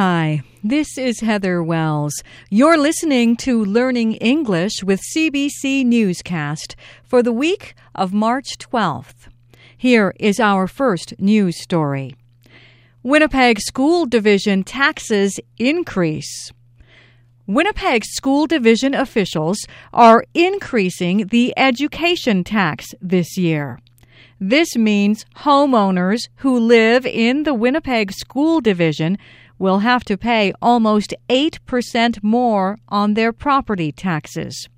Hi, this is Heather Wells. You're listening to Learning English with CBC Newscast for the week of March 12th. Here is our first news story Winnipeg School Division taxes increase. Winnipeg School Division officials are increasing the education tax this year. This means homeowners who live in the Winnipeg School Division will have to pay almost 8% more on their property taxes.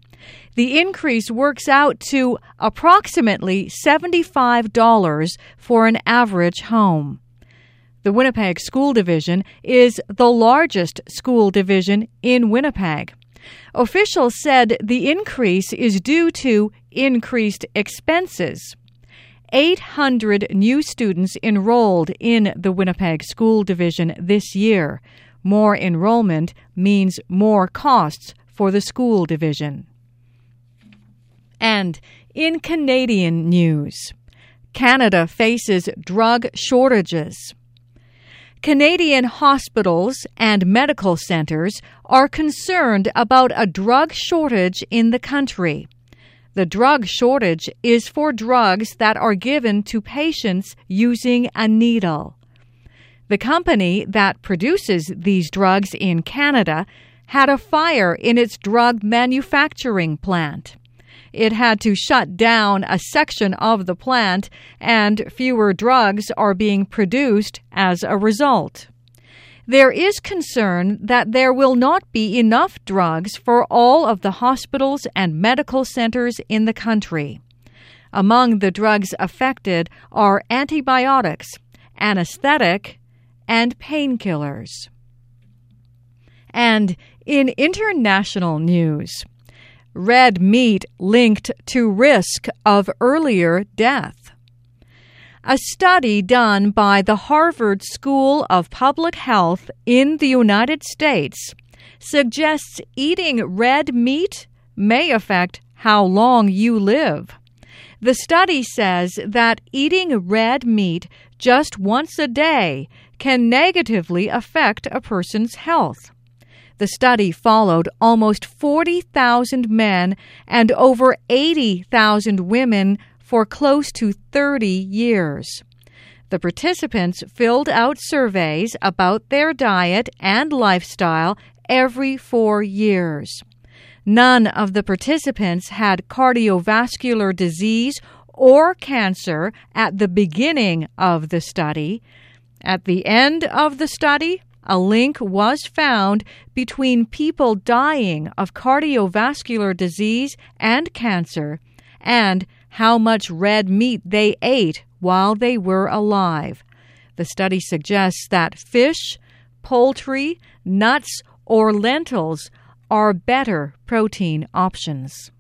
The increase works out to approximately $75 for an average home. The Winnipeg School Division is the largest school division in Winnipeg. Officials said the increase is due to increased expenses. 800 new students enrolled in the Winnipeg School Division this year. More enrollment means more costs for the school division. And in Canadian news, Canada faces drug shortages. Canadian hospitals and medical centers are concerned about a drug shortage in the country. The drug shortage is for drugs that are given to patients using a needle. The company that produces these drugs in Canada had a fire in its drug manufacturing plant. It had to shut down a section of the plant, and fewer drugs are being produced as a result. There is concern that there will not be enough drugs for all of the hospitals and medical centers in the country. Among the drugs affected are antibiotics, anesthetic, and painkillers. And in international news, red meat linked to risk of earlier death. A study done by the Harvard School of Public Health in the United States suggests eating red meat may affect how long you live. The study says that eating red meat just once a day can negatively affect a person's health. The study followed almost 40,000 men and over 80,000 women for close to 30 years. The participants filled out surveys about their diet and lifestyle every four years. None of the participants had cardiovascular disease or cancer at the beginning of the study. At the end of the study, a link was found between people dying of cardiovascular disease and cancer and how much red meat they ate while they were alive. The study suggests that fish, poultry, nuts, or lentils are better protein options.